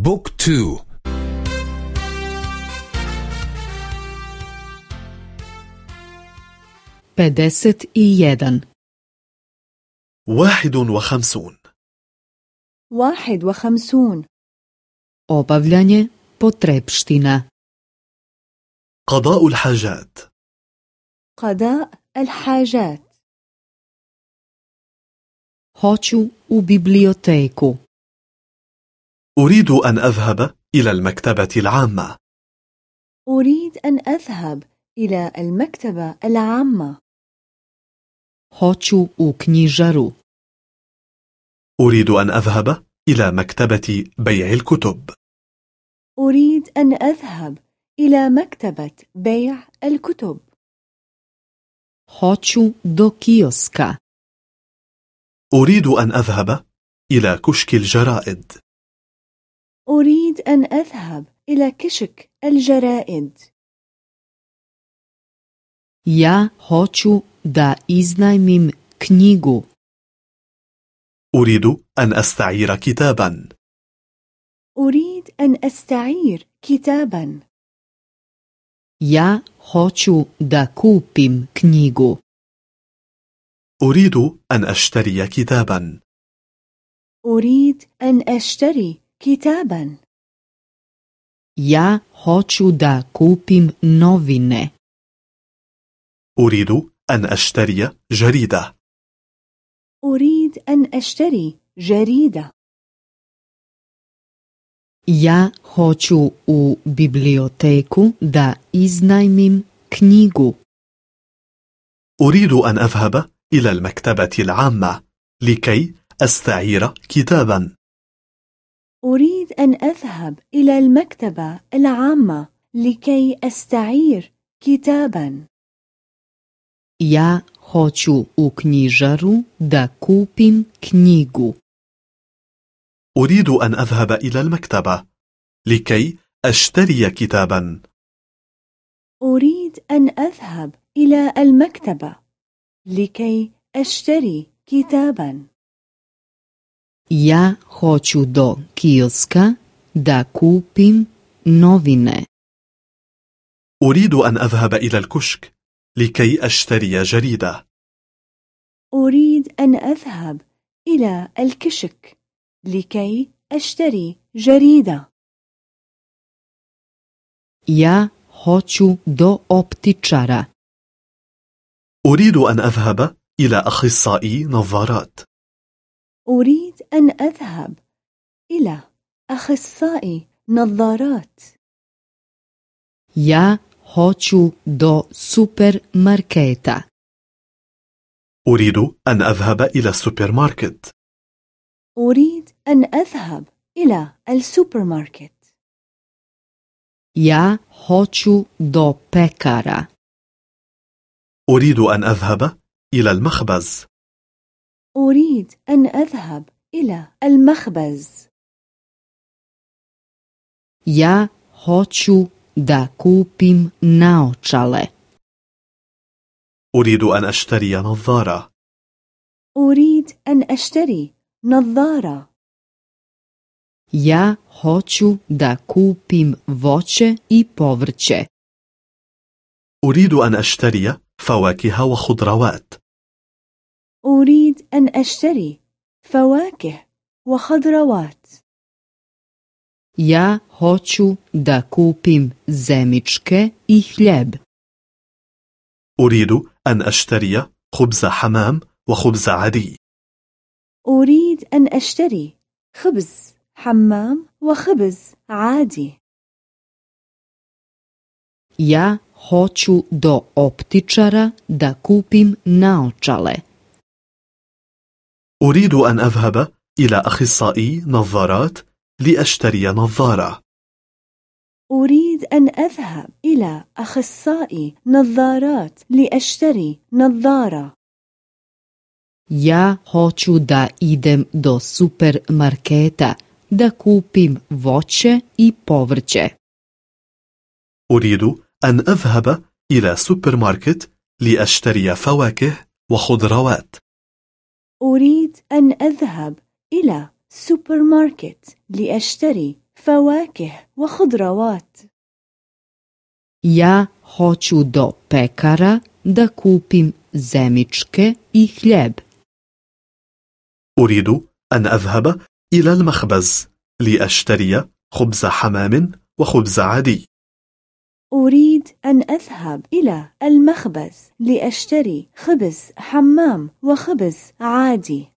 Book two. Pedeset i jedan واحد وخمسون واحد وخمسون obavljanje potrepština قضاء الحاجات. قضاء الحاجات. هاتشو وبيبليوتيكو أريد أن أذهب إلى المكتبة العامة. أريد أن أذهب إلى المكتبة العامة. Hoću u knjižaru أريد أن أذهب إلى مكتبة بيع الكتب. أريد أن أذهب إلى مكتبة بيع الكتب. Hoću do kioska أريد أن أذهب إلى كشك الجرائد. أريد أن أذهب إلى كشك الجرائد. Ja hoću da iznajmim knjigu. أريد أن أستعير كتابا. أريد أن أستعير كتابا. Ja hoću da kupim knjigu. أريد أن أشتري كتابا. أريد أن أشتري كتابا. Ja hoću da kupim novine. أريد أن أشتري جريدة. أريد أن أشتري جريدة. Ja hoću u biblioteku da iznajmim knjigu. أريد أن أذهب إلى المكتبة العامة لكي أستعير كتابا. أريد أن أذهب إلى المكتبة العامة لكي أستعير كتابا. Ja hoću u knjižaru da kupim knjigu. أريد أن أذهب إلى المكتبة لكي أشتري كتابا. أريد أن أذهب إلى المكتبة لكي أشتري كتابا. Ja hoću do kioska da kupim novine. أريد أن أذهب إلى الكشك لكي أشتري جريدة. أريد أن أذهب إلى الكشك لكي أشتري جريدة. Ja hoću do optičara. أريد أن أذهب إلى أخصائي نظارات. أريد أن أذهب إلى أخصائي نظارات. ja hoću do supermarketa أريد أن أذهب إلى السوبر ماركت أريد أن أذهب إلى السوبر ماركت ja hoću do pekara أريد أن أذهب إلى المخبز. أريد أن أذهب إلى المخبز. Ja hoću da kupim naočale. أريد أن أشتري نظارة. أريد أن أشتري نظارة. Ja hoću da kupim voće i povrće. أريد أن أشتري فواكه وخضروات. أريد أن أشتري فواكه وخضروات. Ja hoću da kupim zemičke i hljeb. أريد أن أشتري خبز حمام وخبز عادي. أريد أن أشتري خبز حمام وخبز عادي. Ja hoću do optičara da kupim naočale. أريد أن أذهب إلى أخصائي نظارات لأشتري نظارة. أريد أن أذهب إلى أخصائي نظارات لأشتري نظارة. Ja hoću da idem do supermarketa da kupim voće i povrće. أريد أن أذهب إلى سوبر ماركت لأشتري فواكه وخضروات. أريد أن أذهب إلى سوبر ماركت لأشتري فواكه وخضروات Ja hoću do pekara da kupim zemičke i hljeb. أريد أن أذهب إلى المخبز لأشتري خبز حمام وخبز عادي أريد أن أذهب إلى المخبز لأشتري خبز حمام وخبز عادي.